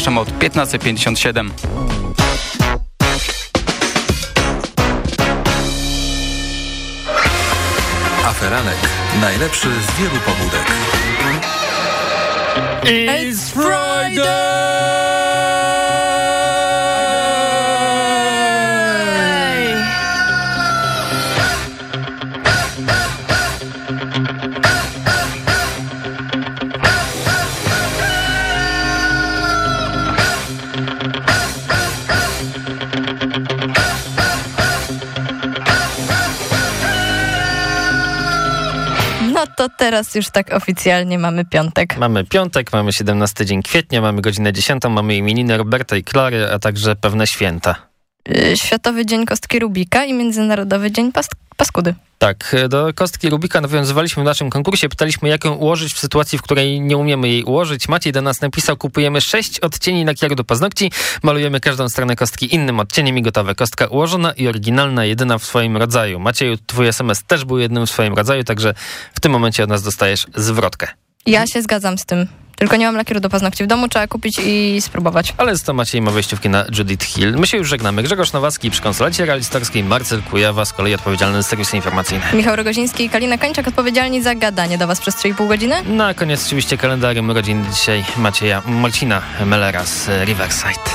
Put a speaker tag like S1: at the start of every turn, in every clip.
S1: Zapraszam od 15.57.
S2: Aferanek. Najlepszy z wielu pobudek.
S1: It's Friday!
S3: Teraz już tak oficjalnie mamy piątek.
S4: Mamy piątek, mamy 17 dzień kwietnia, mamy godzinę 10, mamy imieniny Roberta i Klary, a także pewne święta.
S3: Y, Światowy Dzień Kostki Rubika i Międzynarodowy Dzień pas Paskudy.
S4: Tak, do kostki Rubika nawiązywaliśmy w naszym konkursie, pytaliśmy jak ją ułożyć w sytuacji, w której nie umiemy jej ułożyć. Maciej do nas napisał, kupujemy sześć odcieni lakieru do paznokci, malujemy każdą stronę kostki innym odcieniem i gotowe. Kostka ułożona i oryginalna, jedyna w swoim rodzaju. Macieju, twój SMS też był jednym w swoim rodzaju, także w tym momencie od nas dostajesz zwrotkę.
S3: Ja się zgadzam z tym. Tylko nie mam lakieru do paznokci w domu, trzeba kupić i spróbować.
S4: Ale z to Maciej ma wejściówki na Judith Hill. My się już żegnamy. Grzegorz Nowacki przy konsolacie realizatorskiej, Marcel Kujawa z kolei odpowiedzialny za serwisy informacyjne.
S3: Michał Rogoziński i Kalina Kończak odpowiedzialni za gadanie do Was przez 3,5 godziny.
S4: Na koniec oczywiście kalendarium urodzin dzisiaj Macieja Marcina Mellera z Riverside.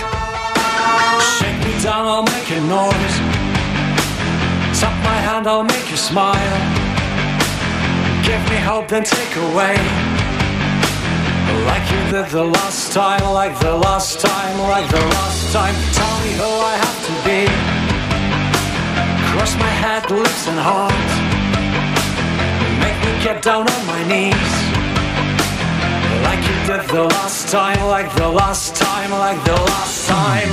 S5: Shake me down, I'll make a noise. Tap my hand, I'll make you smile. Give me hope, then take away. Like you did the last time, like the last time, like the last time. Tell me who I have to be. Cross my head, lips, and heart. Make me get down on my knees. Like you did the last time, like the last time, like the last time.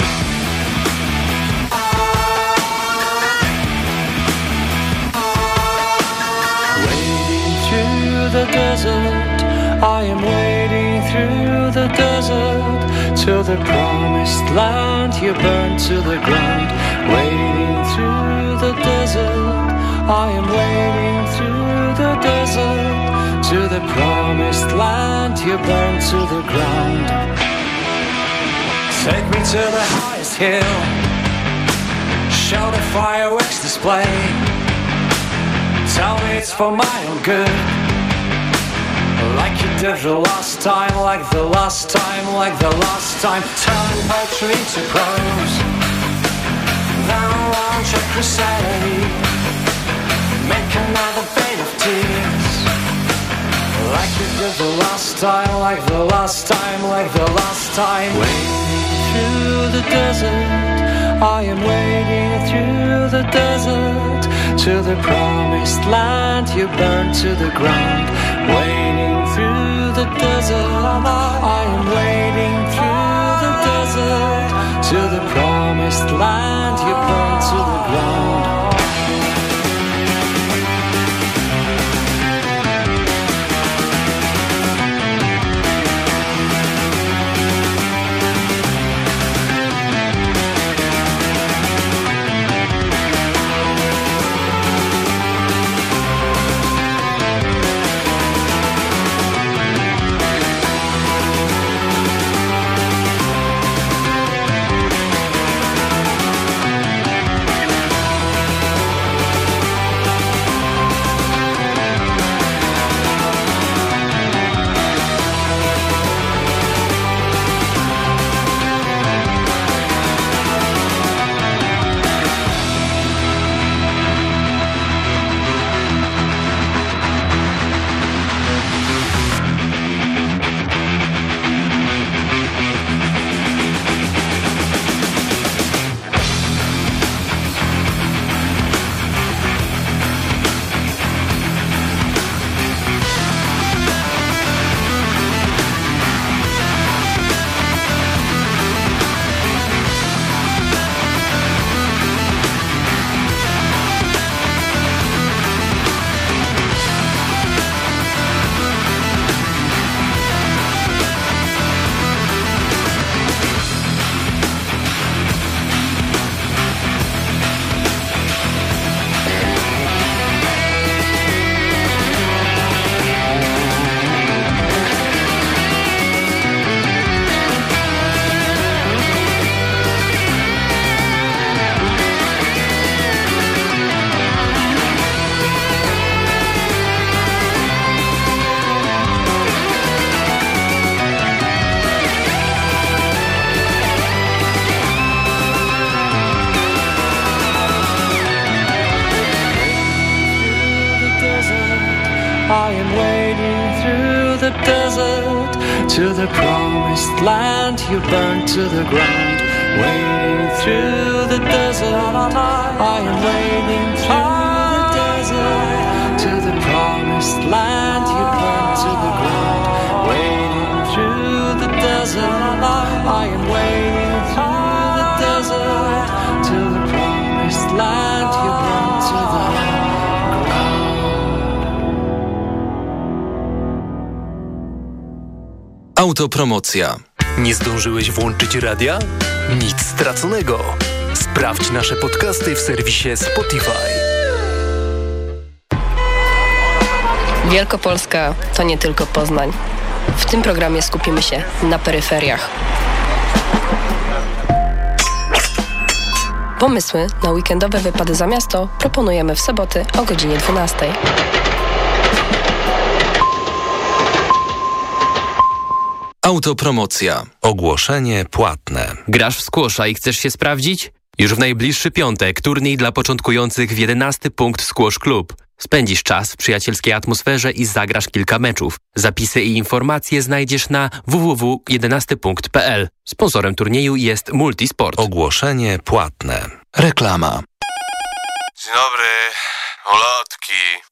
S5: The desert, I am wading through the desert to the promised land. You burn to the ground. Wading through the desert, I am wading through the desert to the promised land. You burn to the ground. Take me to the highest hill. Show the fireworks display. Tell me it's for my own good. Like you did the last time, like the last time, like the last time. Turn poetry to prose. Then launch a crusade. Make another fade of tears. Like you did the last time, like the last time, like the last time. Wading through the desert, I am wading through the desert to the promised land. You burn to the ground, wading through the desert. I am wading through the desert to the promised land. You burn to the ground. To the ground. Wading through the desert, I am wading through the desert to the promised land you burned to the ground. Wading through the desert, I am wading through the desert to the promised land you burned to the ground.
S2: Autopromocja.
S6: Nie zdążyłeś włączyć radia? Nic straconego. Sprawdź nasze podcasty w serwisie Spotify.
S7: Wielkopolska to nie tylko Poznań. W tym programie skupimy się na peryferiach. Pomysły na weekendowe wypady za miasto proponujemy w soboty o godzinie 12.
S2: Autopromocja. Ogłoszenie płatne.
S8: Grasz w squasha i chcesz się sprawdzić? Już w najbliższy piątek turniej dla początkujących w 11 punkt Squash Club. Spędzisz czas w przyjacielskiej atmosferze i zagrasz kilka meczów. Zapisy i informacje znajdziesz na www.11punkt.pl. Sponsorem turnieju jest Multisport.
S2: Ogłoszenie płatne. Reklama.
S9: Dzień dobry, ulotki.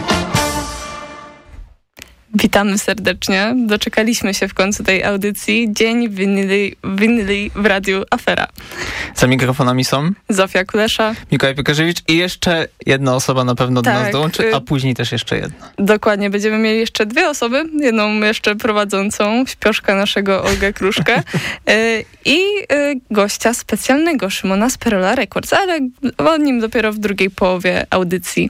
S10: Witamy serdecznie. Doczekaliśmy się w końcu tej audycji. Dzień winyli, winyli w Radiu Afera.
S11: Za mikrofonami są
S10: Zofia Kulesza.
S11: Mikołaj Piekarzewicz i jeszcze jedna osoba na pewno
S10: Tak,
S11: do nas dołączy,
S10: y-
S11: a później też jeszcze jedna.
S10: Dokładnie, będziemy mieli jeszcze dwie osoby. Jedną jeszcze prowadzącą, śpioszka naszego Olgę Kruszkę y, i y, gościa specjalnego Szymona z Perola Records, ale o nim dopiero w drugiej połowie audycji.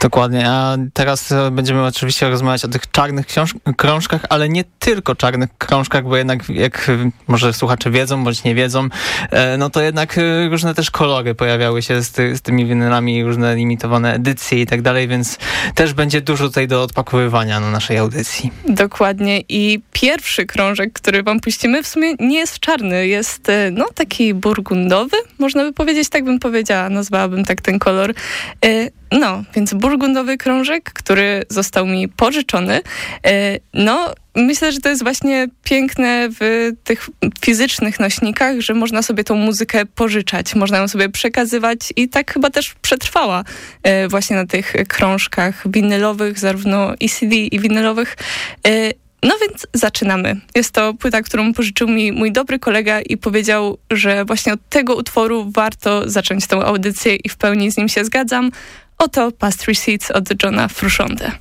S11: Dokładnie, a teraz e, będziemy oczywiście rozmawiać o tych czarnych krążkach, ale nie tylko czarnych krążkach, bo jednak jak e, może słuchacze wiedzą, bądź nie wiedzą, e, no to jednak różne też kolory pojawiały się z, ty, z tymi winylami, różne limitowane edycje i tak dalej, więc też będzie dużo tutaj do odpakowywania na naszej audycji.
S10: Dokładnie i pierwszy krążek, który wam puścimy w sumie nie jest czarny, jest no taki burgundowy, można by powiedzieć, tak bym powiedziała, nazwałabym tak ten kolor. No, więc burgundowy krążek, który został mi pożyczony. E, No, myślę, że to jest właśnie piękne w tych fizycznych nośnikach, że można sobie tą muzykę pożyczać, można ją sobie przekazywać i tak chyba też przetrwała e, właśnie na tych krążkach winylowych, zarówno i CD i winylowych. E, No więc zaczynamy. Jest to płyta, którą pożyczył mi mój dobry kolega i powiedział, że właśnie od tego utworu warto zacząć tę audycję i w pełni z nim się zgadzam. Oto Past Receipts od Johna Frusciante.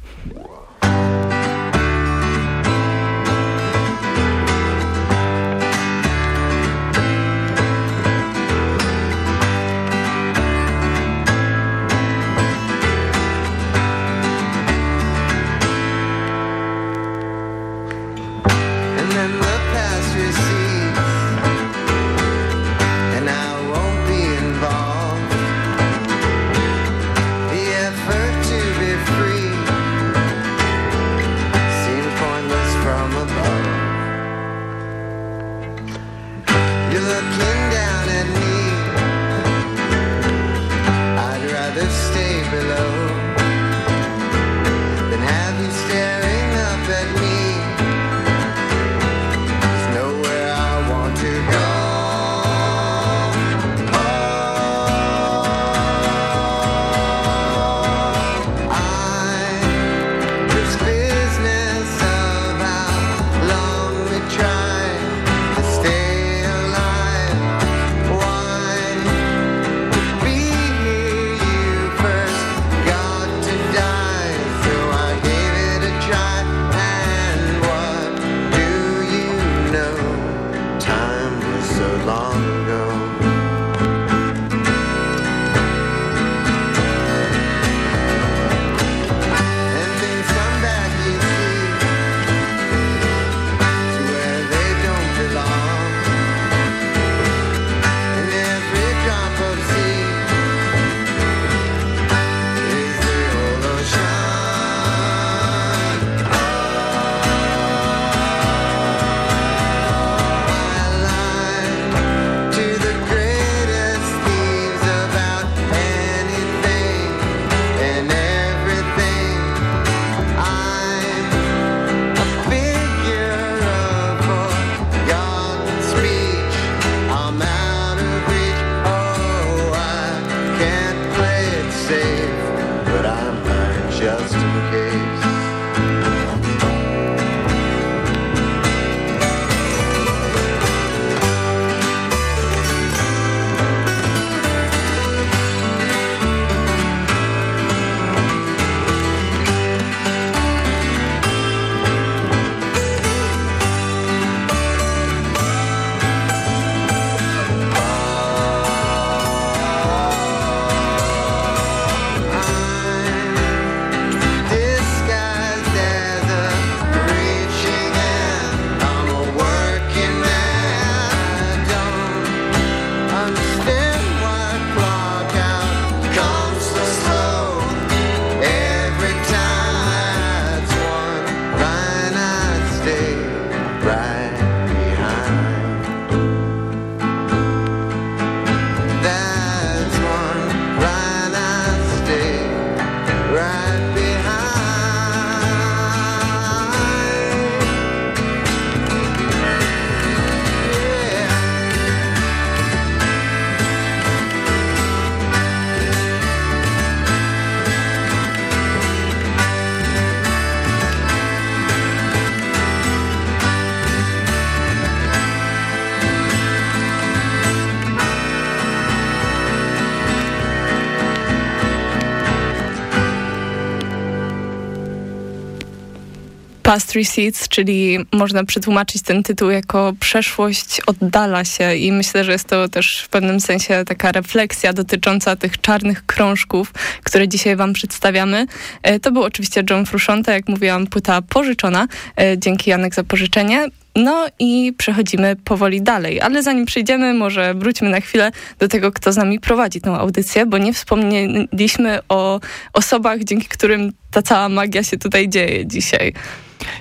S12: Past
S10: Receipts, czyli można przetłumaczyć ten tytuł jako przeszłość oddala się i myślę, że jest to też w pewnym sensie taka refleksja dotycząca tych czarnych krążków, które dzisiaj wam przedstawiamy. E, to był oczywiście John Frusciante, jak mówiłam, płyta pożyczona. E, dzięki Janek za pożyczenie. No i przechodzimy powoli dalej, ale zanim przejdziemy, może wróćmy na chwilę do tego, kto z nami prowadzi tę audycję, bo nie wspomnieliśmy o osobach, dzięki którym ta cała magia się tutaj dzieje dzisiaj.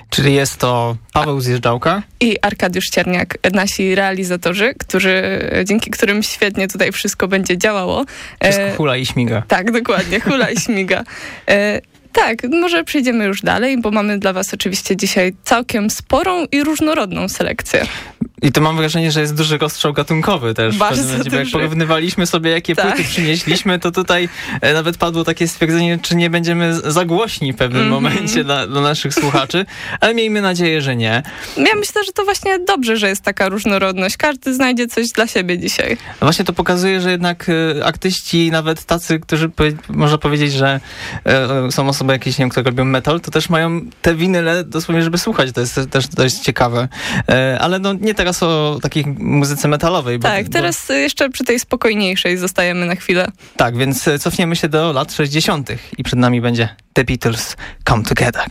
S11: Czyli jest to Paweł Zjeżdżałka
S10: i Arkadiusz Cierniak, nasi realizatorzy, którzy, dzięki którym świetnie tutaj wszystko będzie działało.
S11: Wszystko hula i śmiga.
S10: Tak, dokładnie, hula i śmiga. Tak, może przejdziemy już dalej, bo mamy dla Was oczywiście dzisiaj całkiem sporą i różnorodną selekcję.
S11: I to mam wrażenie, że jest duży rozstrzał gatunkowy też.
S10: Bardzo
S11: momencie,
S10: duży.
S11: Jak porównywaliśmy sobie, jakie
S10: Tak.
S11: płyty przynieśliśmy, to tutaj e, nawet padło takie stwierdzenie, czy nie będziemy za głośni w pewnym
S10: Mhm.
S11: momencie dla, dla naszych słuchaczy, ale miejmy nadzieję, że nie.
S10: Ja myślę, że to właśnie dobrze, że jest taka różnorodność. Każdy znajdzie coś dla siebie dzisiaj.
S11: Właśnie to pokazuje, że jednak e, artyści, nawet tacy, którzy można powiedzieć, że e, są osoby jakieś, nie wiem, które robią metal, to też mają te winyle dosłownie, żeby słuchać. To jest też dość ciekawe. E, ale no nie teraz o takiej muzyce metalowej. Bo,
S10: Tak, teraz jeszcze przy tej spokojniejszej zostajemy na chwilę.
S11: Bo, tak, więc e, cofniemy się do lat 60. i przed nami będzie The Beatles Come Together.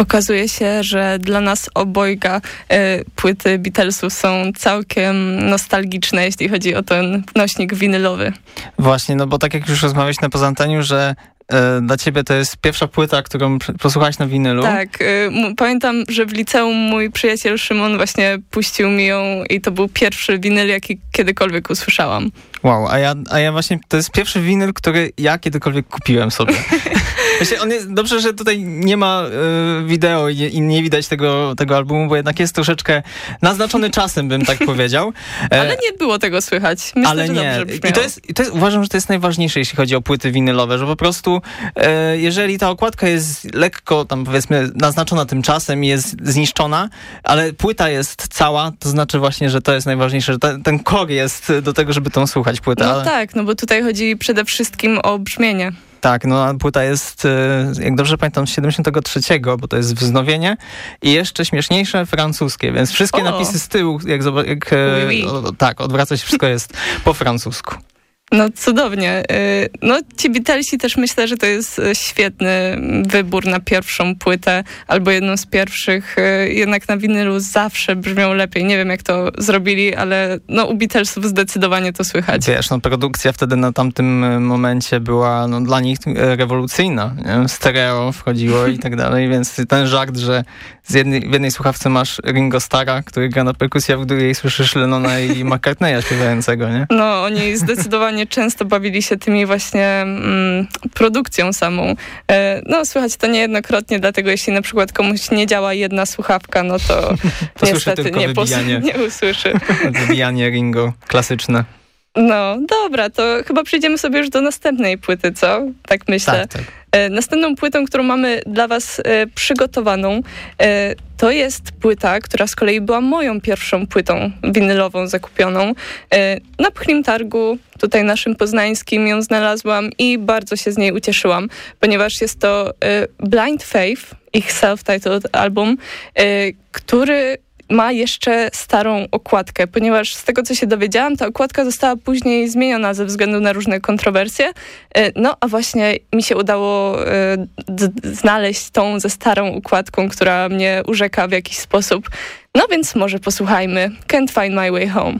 S10: Okazuje się, że dla nas obojga e, płyty Beatlesów są całkiem nostalgiczne, jeśli chodzi o ten nośnik winylowy.
S11: Właśnie, no bo tak jak już rozmawialiśmy na pozanteniu, że e, dla ciebie to jest pierwsza płyta, którą posłuchałaś na winylu.
S10: Tak, y, pamiętam, że w liceum mój przyjaciel Szymon właśnie puścił mi ją i to był pierwszy winyl, jaki kiedykolwiek usłyszałam.
S11: Wow, a ja, a ja właśnie, to jest pierwszy winyl, który ja kiedykolwiek kupiłem sobie. Myślę, on jest, dobrze, że tutaj nie ma y, wideo i, i nie widać tego, tego albumu, bo jednak jest troszeczkę naznaczony czasem, bym tak powiedział. E,
S10: Ale nie było tego słychać. Myślę,
S11: ale
S10: że
S11: nie.
S10: dobrze
S11: I to, jest, I to jest, uważam, że to jest najważniejsze, jeśli chodzi o płyty winylowe, że po prostu e, jeżeli ta okładka jest lekko tam powiedzmy naznaczona tym czasem i jest zniszczona, ale płyta jest cała, to znaczy właśnie, że to jest najważniejsze, że ten, ten core jest do tego, żeby tą słuchać płytę.
S10: No
S11: ale...
S10: tak, no bo tutaj chodzi przede wszystkim o brzmienie.
S11: Tak, no a płyta jest, e, jak dobrze pamiętam, z 73, bo to jest wznowienie i jeszcze śmieszniejsze francuskie, więc wszystkie
S10: O!
S11: napisy z tyłu, jak, jak
S10: Oui, oui.
S11: o, tak, odwraca się, wszystko jest po francusku.
S10: No cudownie. Y, No ci Beatlesi też myślę, że to jest y, świetny wybór na pierwszą płytę, albo jedną z pierwszych. Y, Jednak na winylu zawsze brzmią lepiej. Nie wiem jak to zrobili, ale no u Beatlesów zdecydowanie to słychać.
S11: Wiesz, no produkcja wtedy na tamtym e, momencie była no, dla nich rewolucyjna. Nie? Stereo wchodziło i tak dalej, więc ten żart, że z jednej, w jednej słuchawce masz Ringo Starra, który gra na perkusji, a w drugiej słyszysz Lennona i McCartneya śpiewającego, nie?
S10: No, oni zdecydowanie często bawili się tymi właśnie mm, produkcją samą. E, no, słychać to niejednokrotnie, dlatego jeśli na przykład komuś nie działa jedna słuchawka, no to,
S11: To
S10: niestety nie, nie usłyszy.
S11: Wybijanie Ringo, klasyczne.
S10: No, dobra, to chyba przejdziemy sobie już do następnej płyty, co? Tak myślę.
S11: Tak, tak.
S10: E, Następną płytą, którą mamy dla Was e, przygotowaną, e, to jest płyta, która z kolei była moją pierwszą płytą winylową zakupioną. Na Pchlim Targu, tutaj naszym poznańskim, ją znalazłam i bardzo się z niej ucieszyłam, ponieważ jest to Blind Faith, ich self-titled album, który ma jeszcze starą okładkę, ponieważ z tego, co się dowiedziałam, ta okładka została później zmieniona ze względu na różne kontrowersje. E, No, a właśnie mi się udało e, znaleźć tą ze starą układką, która mnie urzeka w jakiś sposób. No więc może posłuchajmy Can't Find My Way Home.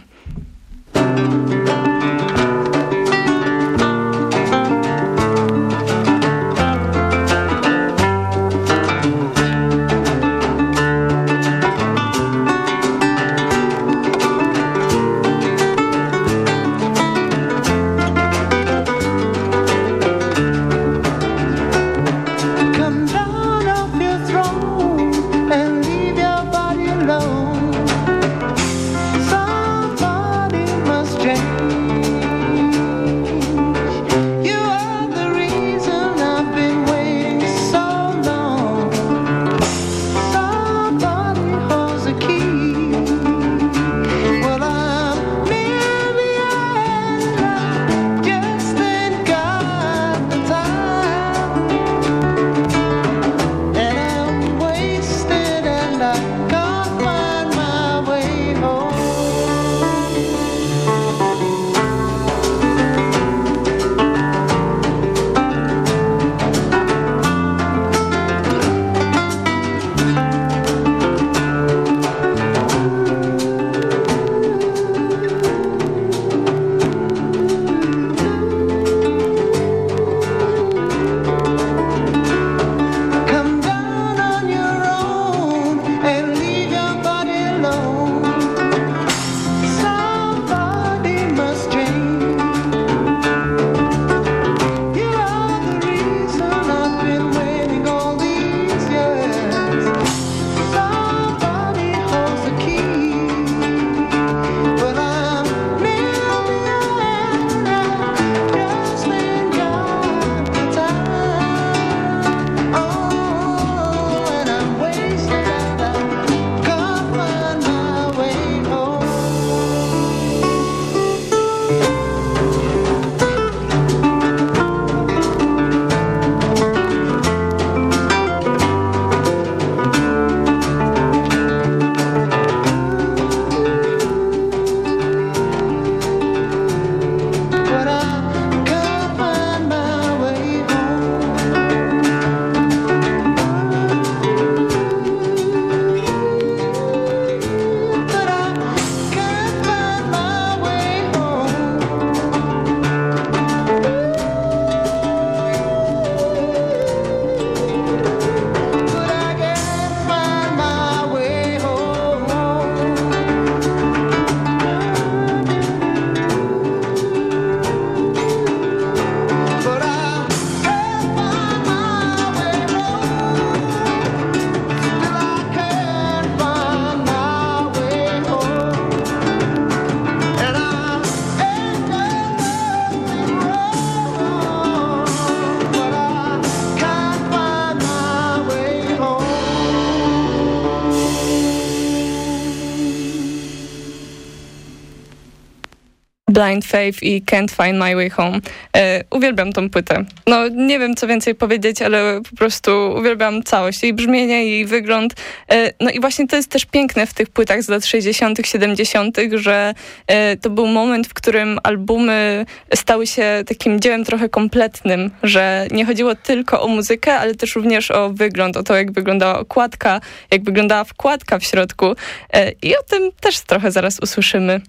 S10: Blind Faith i Can't Find My Way Home. E, uwielbiam tą płytę. No nie wiem co więcej powiedzieć, ale po prostu uwielbiam całość, jej brzmienie, jej wygląd. E, no i właśnie to jest też piękne w tych płytach z lat 60., 70., że e, to był moment, w którym albumy stały się takim dziełem trochę kompletnym, że nie chodziło tylko o muzykę, ale też również o wygląd, o to, jak wyglądała okładka, jak wyglądała wkładka w środku. E, I o tym też trochę zaraz usłyszymy.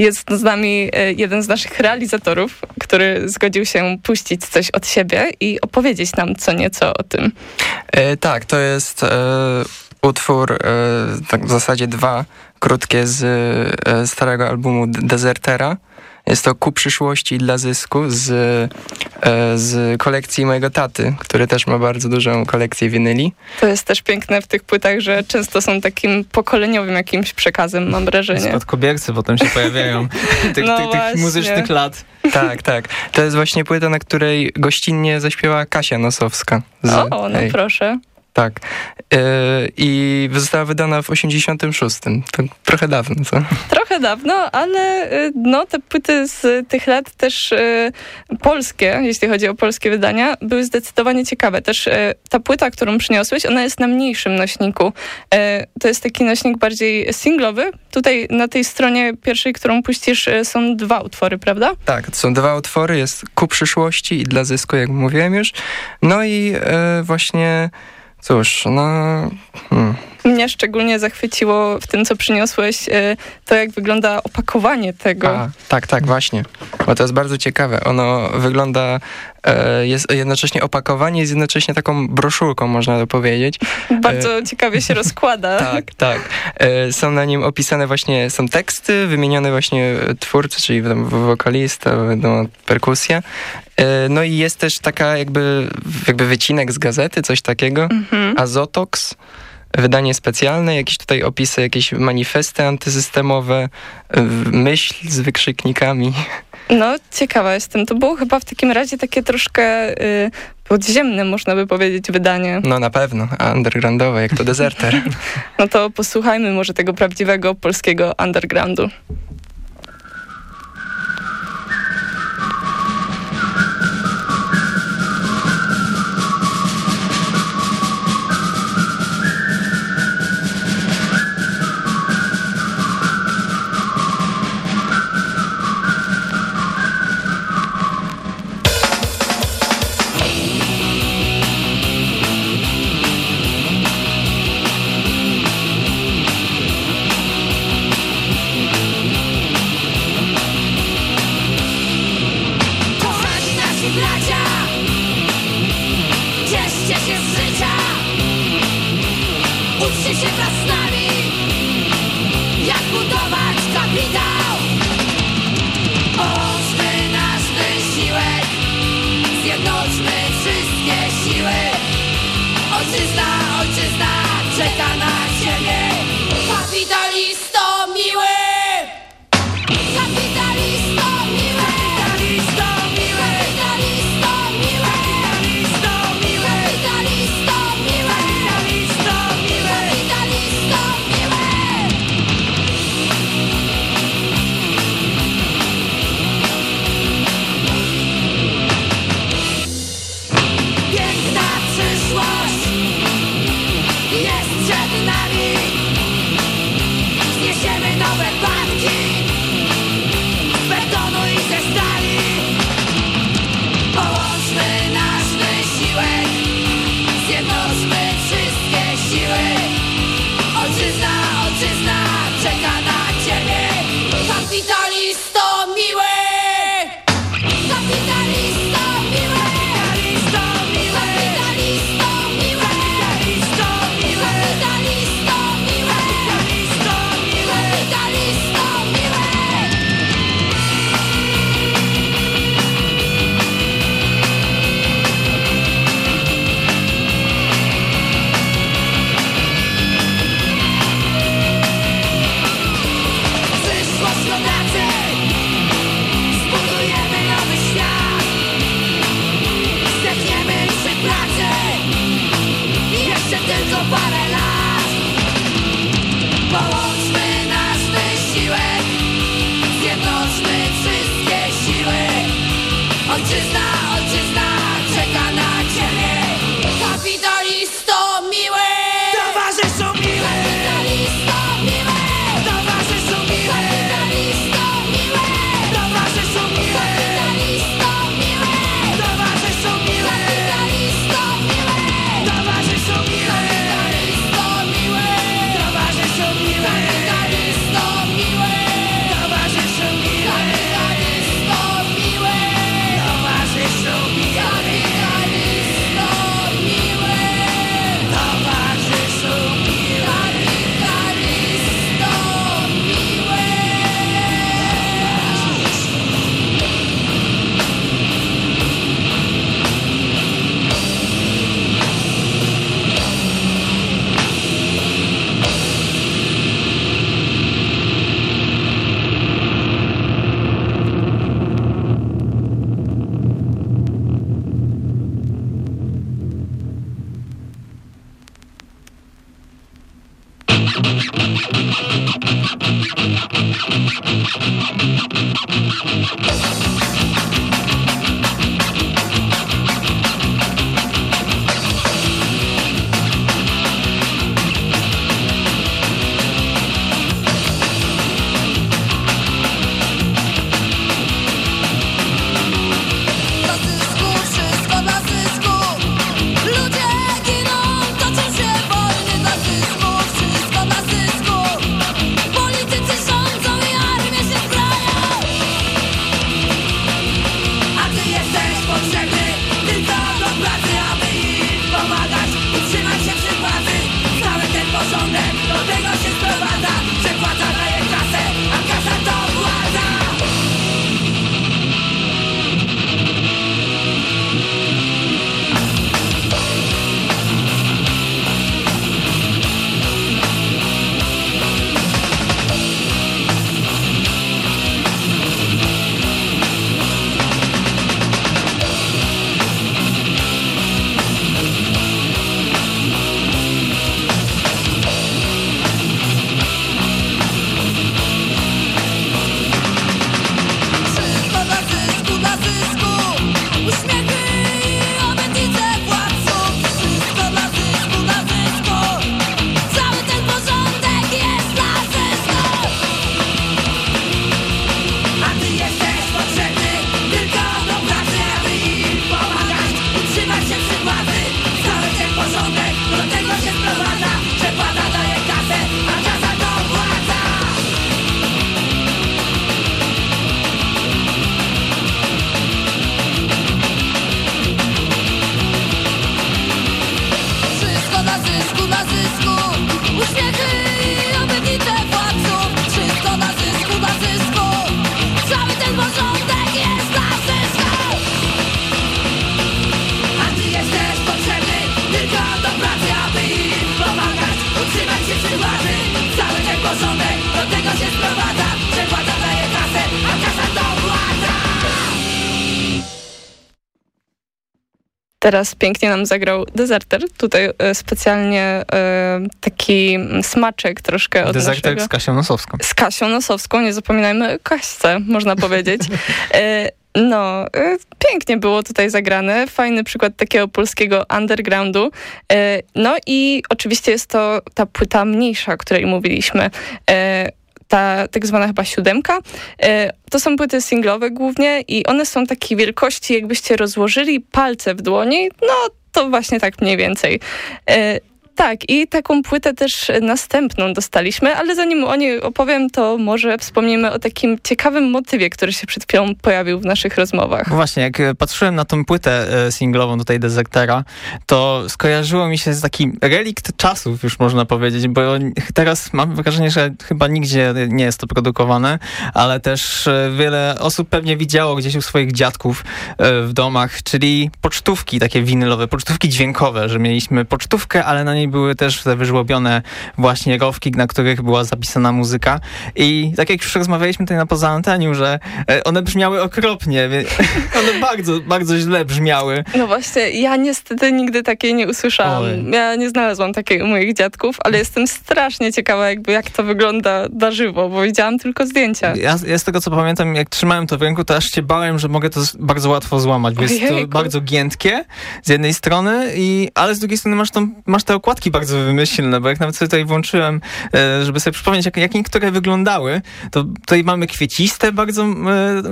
S10: Jest z nami e, jeden z naszych realizatorów, który zgodził się puścić coś od siebie i opowiedzieć nam co nieco o tym.
S13: E, tak, to jest e, utwór, e, tak w zasadzie dwa krótkie z e, starego albumu Desertera. Jest to Ku przyszłości dla zysku z, e, z kolekcji mojego taty, który też ma bardzo dużą kolekcję winyli.
S10: To jest też piękne w tych płytach, że często są takim pokoleniowym jakimś przekazem, mam wrażenie.
S11: Spadkobiercy potem się pojawiają tych,
S10: No
S11: tych, tych muzycznych lat.
S13: Tak, tak. To jest właśnie płyta, na której gościnnie zaśpiewała Kasia Nosowska. Z,
S10: O, no
S13: Ej.
S10: proszę.
S13: Tak. E, I została wydana w 86. To trochę dawno, co?
S10: Trochę dawno, ale y, no, te płyty z tych lat też y, polskie, jeśli chodzi o polskie wydania, były zdecydowanie ciekawe. Też y, ta płyta, którą przyniosłeś, ona jest na mniejszym nośniku. Y, to jest taki nośnik bardziej singlowy. Tutaj na tej stronie pierwszej, którą puścisz, y, są dwa utwory, prawda?
S13: Tak, to są dwa utwory, jest Ku przyszłości i dla zysku, jak mówiłem już. No i e, 走时呢嗯。
S10: Mnie szczególnie zachwyciło w tym, co przyniosłeś, y, to jak wygląda opakowanie tego.
S13: A, tak, tak, właśnie. Bo to jest bardzo ciekawe. Ono wygląda, e, jest jednocześnie opakowanie, jest jednocześnie taką broszurką, można to powiedzieć.
S10: Bardzo ciekawie się rozkłada.
S13: Tak, tak. E, Są na nim opisane właśnie, są teksty, wymienione właśnie twórcy, czyli wokalista, perkusja. E, No i jest też taka jakby, jakby wycinek z gazety, coś takiego.
S10: Mhm.
S13: Azotox. Wydanie specjalne, jakieś tutaj opisy, jakieś manifesty antysystemowe, myśl z wykrzyknikami.
S10: No, ciekawa jestem. To było chyba w takim razie takie troszkę y, podziemne, można by powiedzieć, wydanie.
S13: No na pewno, a undergroundowe, jak to deserter.
S10: No to posłuchajmy może tego prawdziwego polskiego undergroundu. Teraz pięknie nam zagrał Deserter. Tutaj e, specjalnie e, taki smaczek troszkę od
S11: Dezerter
S10: naszego...
S11: z Kasią Nosowską.
S10: Z Kasią Nosowską, nie zapominajmy Kaśce, można powiedzieć. E, no, pięknie było tutaj zagrane. Fajny przykład takiego polskiego undergroundu. No i oczywiście jest to ta płyta mniejsza, o której mówiliśmy. E, ta tak zwana chyba siódemka. E, To są płyty singlowe głównie i one są takiej wielkości, jakbyście rozłożyli palce w dłoni, no to właśnie tak mniej więcej. Tak, i taką płytę też następną dostaliśmy, ale zanim o niej opowiem, to może wspomnimy o takim ciekawym motywie, który się przed chwilą pojawił w naszych rozmowach.
S11: Właśnie, jak e, patrzyłem na tą płytę e, singlową tutaj Desertera, to skojarzyło mi się z takim relikt czasów, już można powiedzieć, bo teraz mam wrażenie, że chyba nigdzie nie jest to produkowane, ale też e, wiele osób pewnie widziało gdzieś u swoich dziadków w domach, czyli pocztówki takie winylowe, pocztówki dźwiękowe, że mieliśmy pocztówkę, ale na niej były też te wyżłobione właśnie rowki, na których była zapisana muzyka i tak jak już rozmawialiśmy tutaj na poza anteniu, że e, one brzmiały okropnie, one bardzo, bardzo źle brzmiały.
S10: No właśnie, ja niestety nigdy takiej nie usłyszałam.
S11: Oj.
S10: Ja nie znalazłam takiej u moich dziadków, ale jestem strasznie ciekawa jakby jak to wygląda na żywo, bo widziałam tylko zdjęcia.
S11: Ja, ja z tego co pamiętam, jak trzymałem to w ręku, to aż się bałem, że mogę to bardzo łatwo złamać, bo jest to
S10: Ojejku.
S11: bardzo giętkie z jednej strony, i, ale z drugiej strony masz, tą, masz te okładki bardzo wymyślne, bo jak nawet sobie tutaj włączyłem, e, żeby sobie przypomnieć, jak, jak niektóre wyglądały, to tutaj mamy kwieciste bardzo e,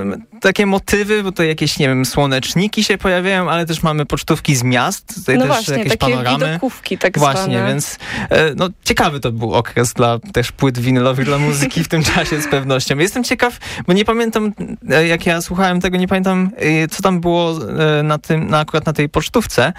S11: takie motywy, bo tutaj jakieś, nie wiem, słoneczniki się pojawiają, ale też mamy pocztówki z miast, tutaj
S10: No
S11: też
S10: właśnie,
S11: jakieś
S10: takie
S11: panoramy.
S10: widokówki tak
S11: Właśnie,
S10: zwane.
S11: więc e, no, ciekawy to był okres dla też płyt winylowych, dla muzyki w tym czasie z pewnością. Jestem ciekaw, bo nie pamiętam, jak ja słuchałem tego, nie pamiętam, co tam było na tym, na, akurat na tej pocztówce,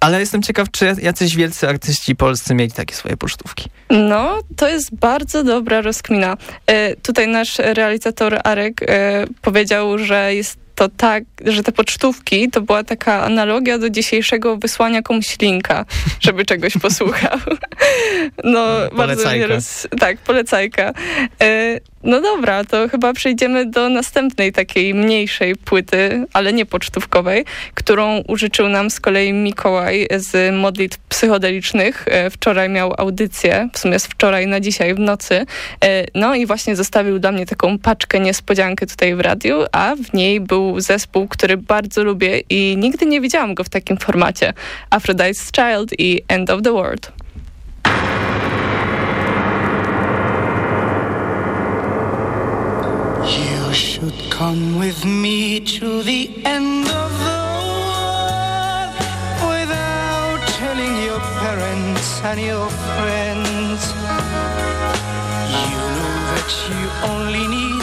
S11: ale jestem ciekaw, czy jacyś wielcy artyści polscy mieli takie swoje pocztówki.
S10: No, to jest bardzo dobra rozkmina. E, tutaj nasz realizator Arek e, powiedział, że jest to tak, że te pocztówki to była taka analogia do dzisiejszego wysłania komuś linka, żeby czegoś posłuchał. No, bardzo mnie
S11: polecajka.
S10: roz... Tak, polecajka. E, no dobra, to chyba przejdziemy do następnej takiej mniejszej płyty, ale nie pocztówkowej, którą użyczył nam z kolei Mikołaj z modlitw psychodelicznych. E, Wczoraj miał audycję, w sumie wczoraj na dzisiaj w nocy. E, No i właśnie zostawił dla mnie taką paczkę niespodziankę tutaj w radiu, a w niej był zespół, który bardzo lubię i nigdy nie widziałam go w takim formacie. Aphrodite's Child i End of the World.
S14: Come with me to the end of the world without telling your parents and your friends. You know that you only need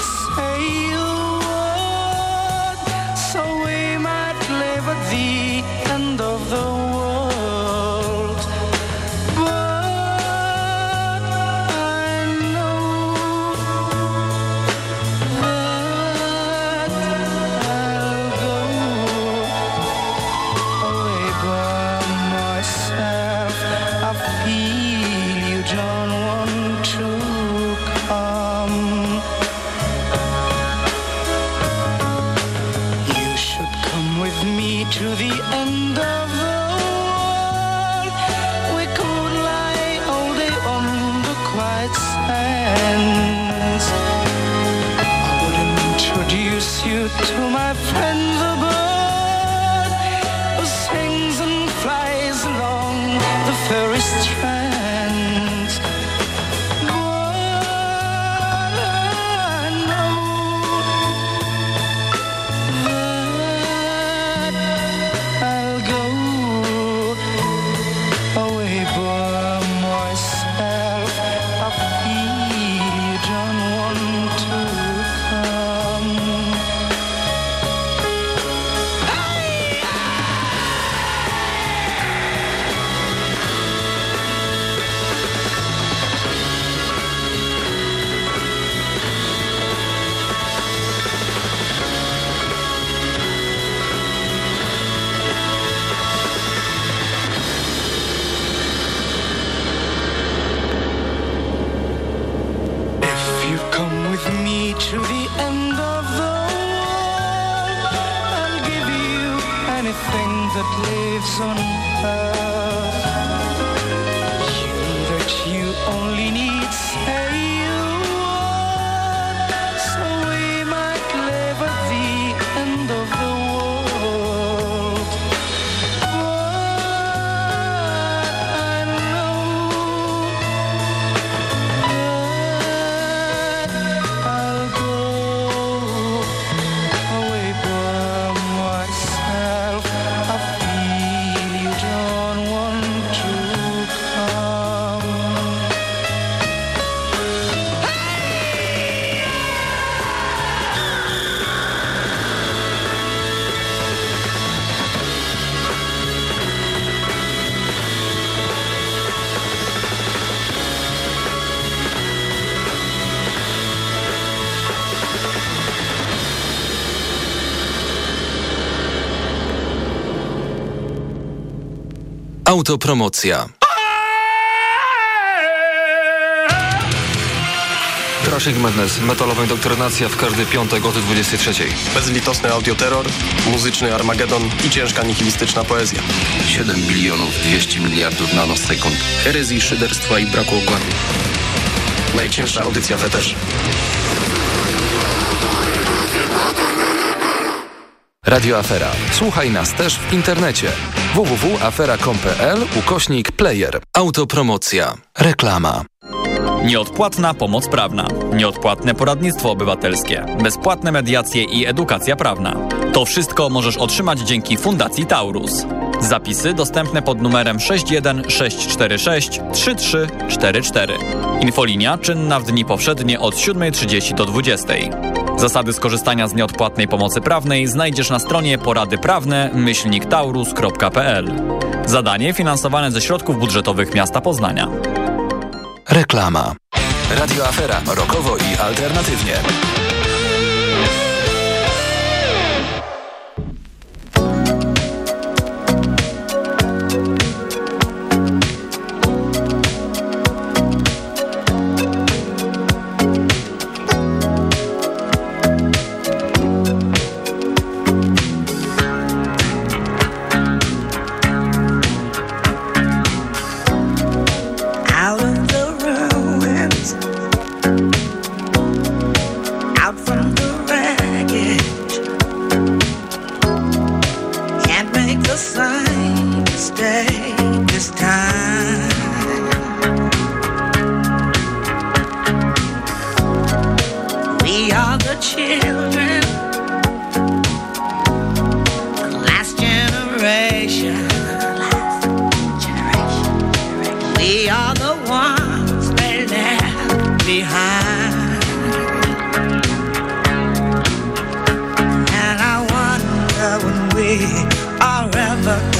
S2: Autopromocja.
S15: Crashing Madness, metalowa indoktrynacja w każdy piątek od 23.
S16: Bezlitosny audioterror, muzyczny Armagedon i ciężka nihilistyczna poezja.
S17: 7 bilionów 200 miliardów nanosekund. Herezji, szyderstwa i braku układu.
S16: Najcięższa audycja Feterz.
S2: Radio Afera. Słuchaj nas też w internecie. www.afera.com.pl ukośnik player. Autopromocja. Reklama.
S1: Nieodpłatna pomoc prawna, nieodpłatne poradnictwo obywatelskie, bezpłatne mediacje i edukacja prawna. To wszystko możesz otrzymać dzięki Fundacji Taurus. Zapisy dostępne pod numerem 61646 3344. Infolinia czynna w dni powszednie od 7.30 do 20.00. Zasady skorzystania z nieodpłatnej pomocy prawnej znajdziesz na stronie poradyprawne myślniktaurus.pl. Zadanie finansowane ze środków budżetowych miasta Poznania.
S2: Reklama. Radio Afera. Rokowo i alternatywnie.
S12: We are the ones they left behind. And I wonder when we are ever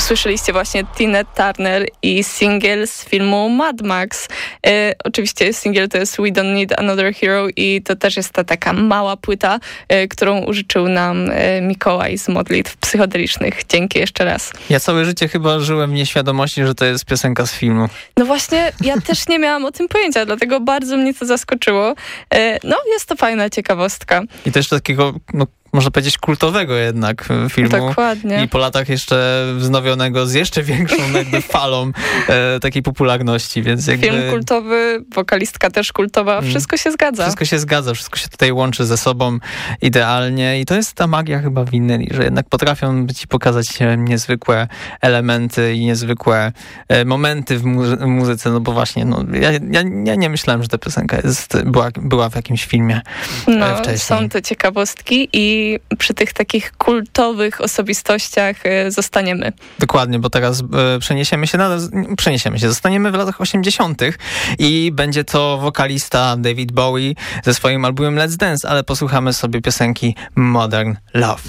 S10: Usłyszeliście właśnie Tina Turner i singiel z filmu Mad Max. E, oczywiście singiel to jest We Don't Need Another Hero i to też jest ta taka mała płyta, e, którą użyczył nam e, Mikołaj z modlitw psychodelicznych. Dzięki jeszcze raz.
S11: Ja całe życie chyba żyłem nieświadomości, że to jest piosenka z filmu.
S10: No właśnie, ja też nie miałam o tym pojęcia, dlatego bardzo mnie to zaskoczyło. E, no, jest to fajna ciekawostka.
S11: I też takiego, no, można powiedzieć, kultowego jednak filmu.
S10: Dokładnie.
S11: I po latach jeszcze wznowionego z jeszcze większą jakby falą e, takiej popularności, więc jakby...
S10: Film kultowy, wokalistka też kultowa,
S11: Mm.
S10: wszystko się zgadza.
S11: Wszystko się zgadza, wszystko się tutaj łączy ze sobą idealnie i to jest ta magia chyba winnyli, że jednak potrafią ci pokazać niezwykłe elementy i niezwykłe e, momenty w, muzy muzyce, no bo właśnie, no, ja, ja, ja nie myślałem, że ta piosenka jest, była, była w jakimś filmie e,
S10: No,
S11: wcześniej.
S10: są te ciekawostki i przy tych takich kultowych osobistościach e, zostaniemy.
S11: Dokładnie, bo teraz e, przeniesiemy się, na, przeniesiemy się, zostaniemy w latach 80. i będzie to wokalista David Bowie ze swoim albumem Let's Dance, ale posłuchamy sobie piosenki Modern Love.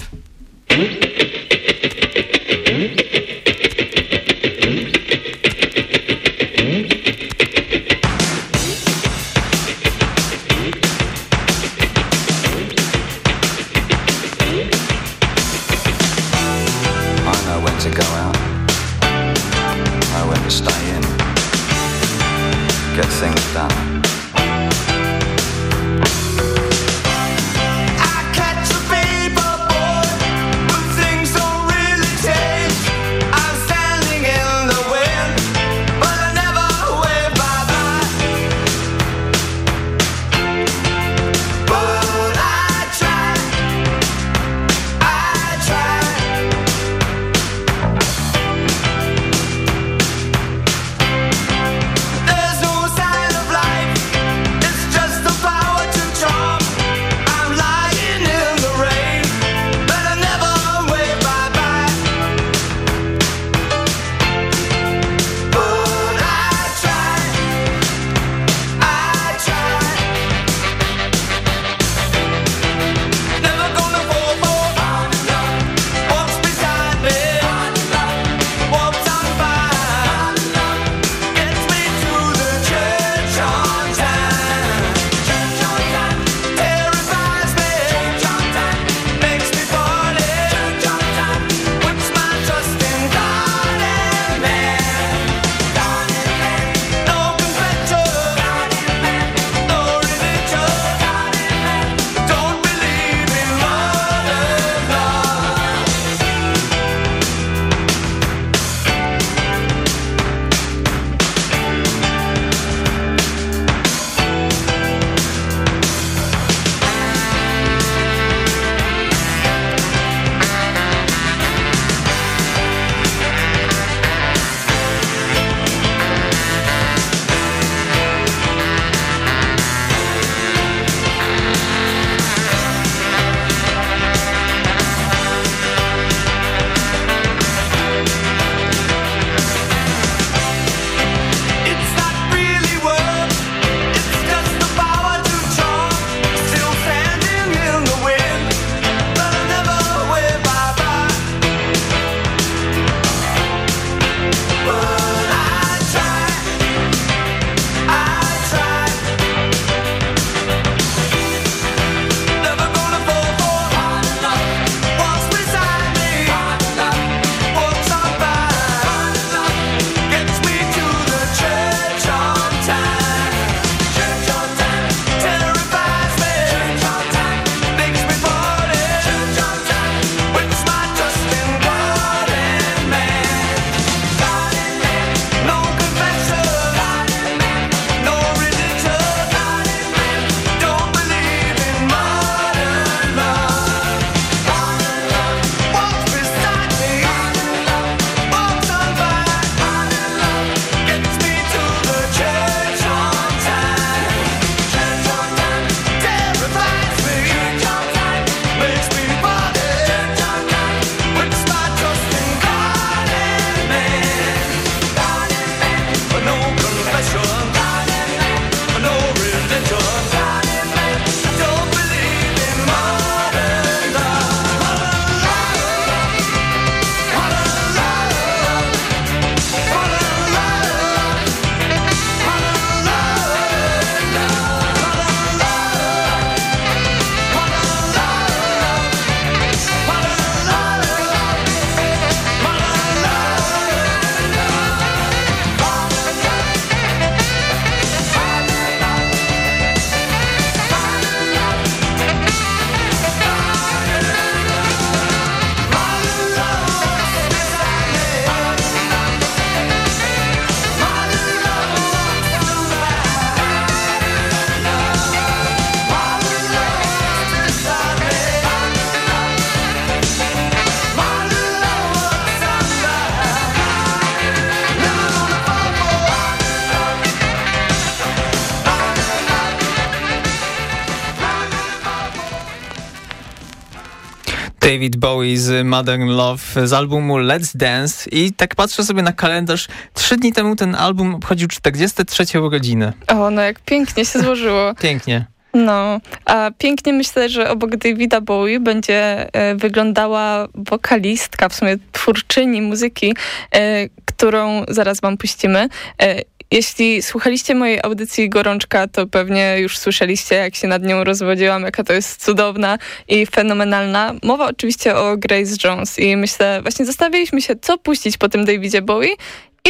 S11: David Bowie z Modern Love z albumu Let's Dance i tak patrzę sobie na kalendarz. Trzy dni temu ten album obchodził 43 urodziny.
S10: O, no jak pięknie się złożyło.
S11: Pięknie.
S10: No, a pięknie myślę, że obok Davida Bowie będzie e, wyglądała wokalistka, w sumie twórczyni muzyki, e, którą zaraz wam puścimy. E, jeśli słuchaliście mojej audycji Gorączka, to pewnie już słyszeliście, jak się nad nią rozwodziłam, jaka to jest cudowna i fenomenalna. Mowa oczywiście o Grace Jones i myślę, właśnie zastanawialiśmy się, co puścić po tym Davidzie Bowie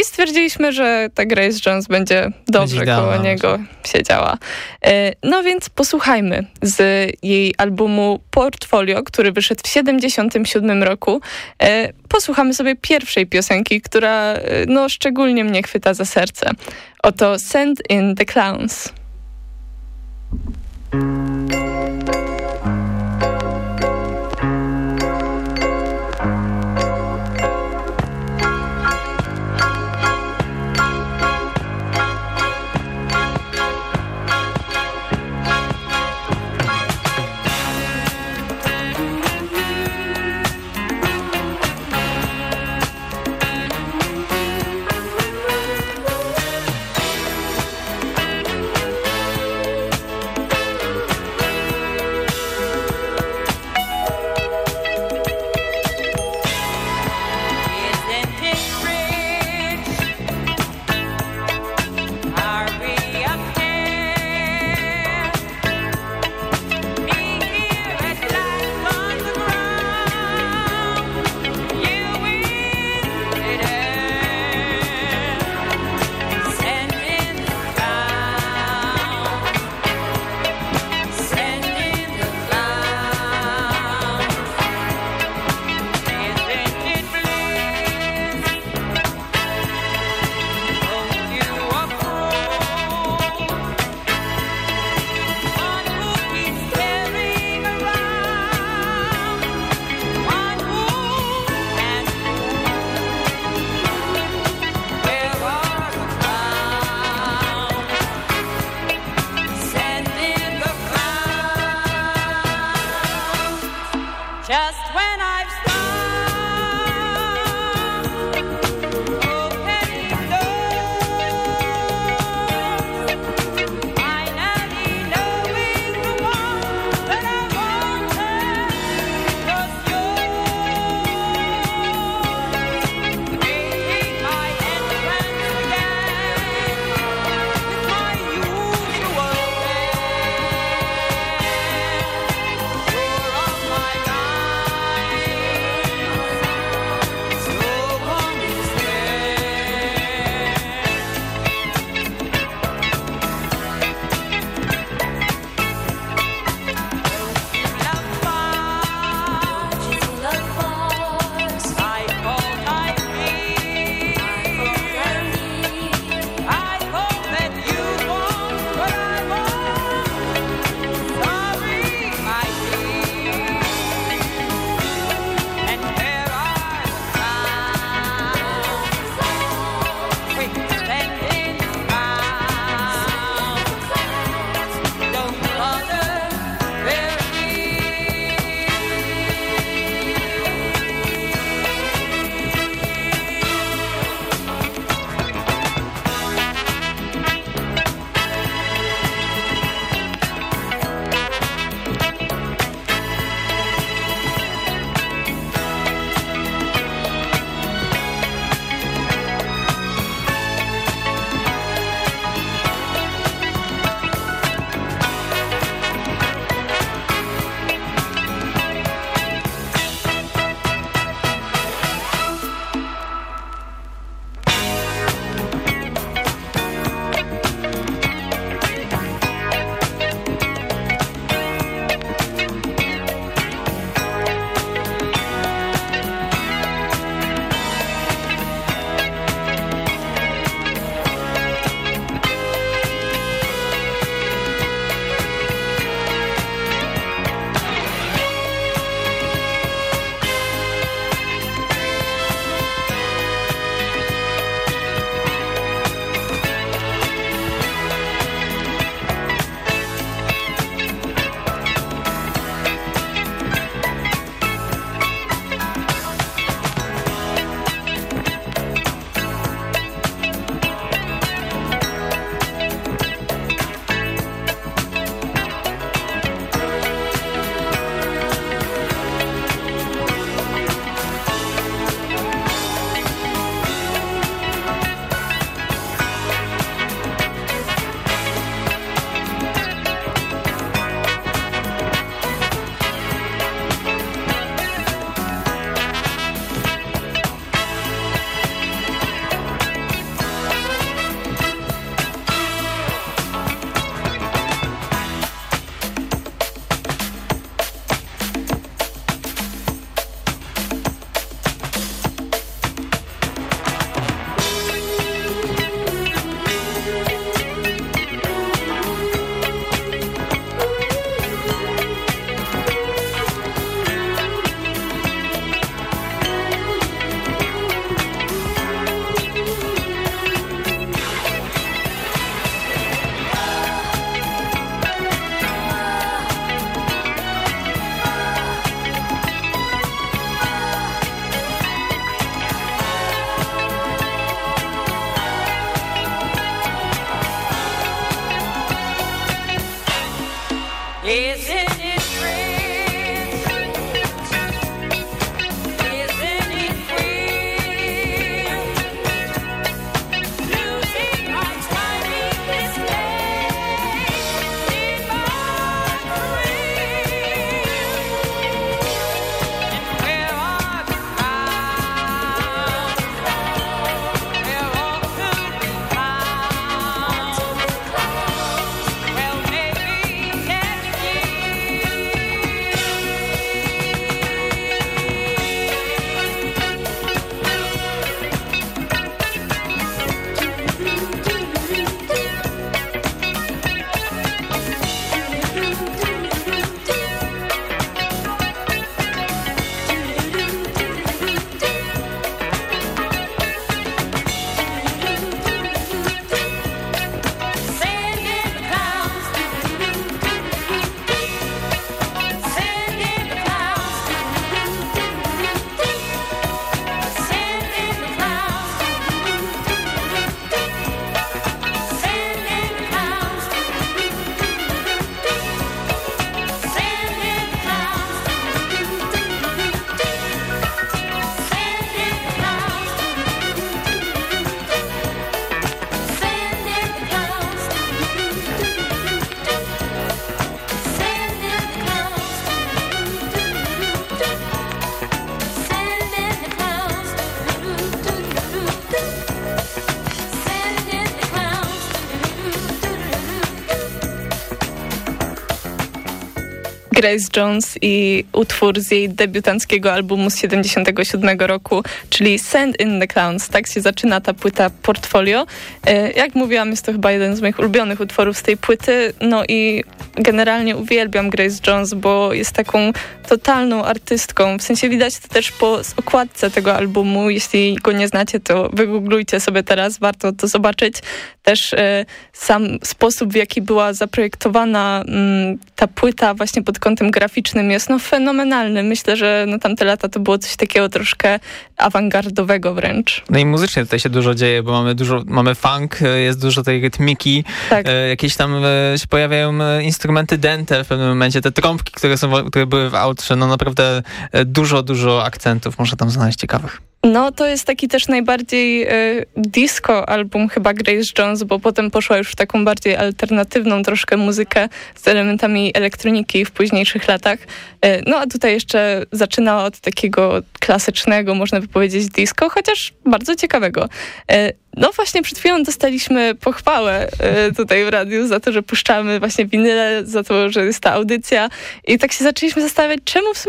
S10: i stwierdziliśmy, że ta Grace Jones będzie dobrze
S11: Będzie
S10: koło niego siedziała. E, No więc posłuchajmy z jej albumu Portfolio, który wyszedł w 77 roku. E, Posłuchamy sobie pierwszej piosenki, która e, no, szczególnie mnie chwyta za serce. Oto Send in the Clowns. Grace Jones i utwór z jej debiutanckiego albumu z 77 roku, czyli Send in the Clowns. Tak się zaczyna ta płyta Portfolio. E, Jak mówiłam, jest to chyba jeden z moich ulubionych utworów z tej płyty. No i generalnie uwielbiam Grace Jones, bo jest taką totalną artystką. W sensie widać to też po okładce tego albumu. Jeśli go nie znacie, to wygooglujcie sobie teraz, warto to zobaczyć. Też e, sam sposób, w jaki była zaprojektowana mm, ta płyta właśnie pod kątem graficznym jest no fenomenalny. Myślę, że na tamte lata to było coś takiego troszkę awangardowego wręcz.
S11: No i muzycznie tutaj się dużo dzieje, bo mamy dużo, mamy funk, e, jest dużo tej rytmiki,
S10: Tak.
S11: e, jakieś tam e, się pojawiają e, instrumenty dęte w pewnym momencie, te trąbki, które, są, które były w outrze, no naprawdę e, dużo, dużo akcentów można tam znaleźć ciekawych.
S10: No, to jest taki też najbardziej e, disco album chyba Grace Jones, bo potem poszła już w taką bardziej alternatywną troszkę muzykę z elementami elektroniki w późniejszych latach. E, no, a tutaj jeszcze zaczynała od takiego klasycznego, można by powiedzieć, disco, chociaż bardzo ciekawego. E, no właśnie przed chwilą dostaliśmy pochwałę tutaj w radiu za to, że puszczamy właśnie winyle, za to, że jest ta audycja i tak się zaczęliśmy zastanawiać, czemu w sumie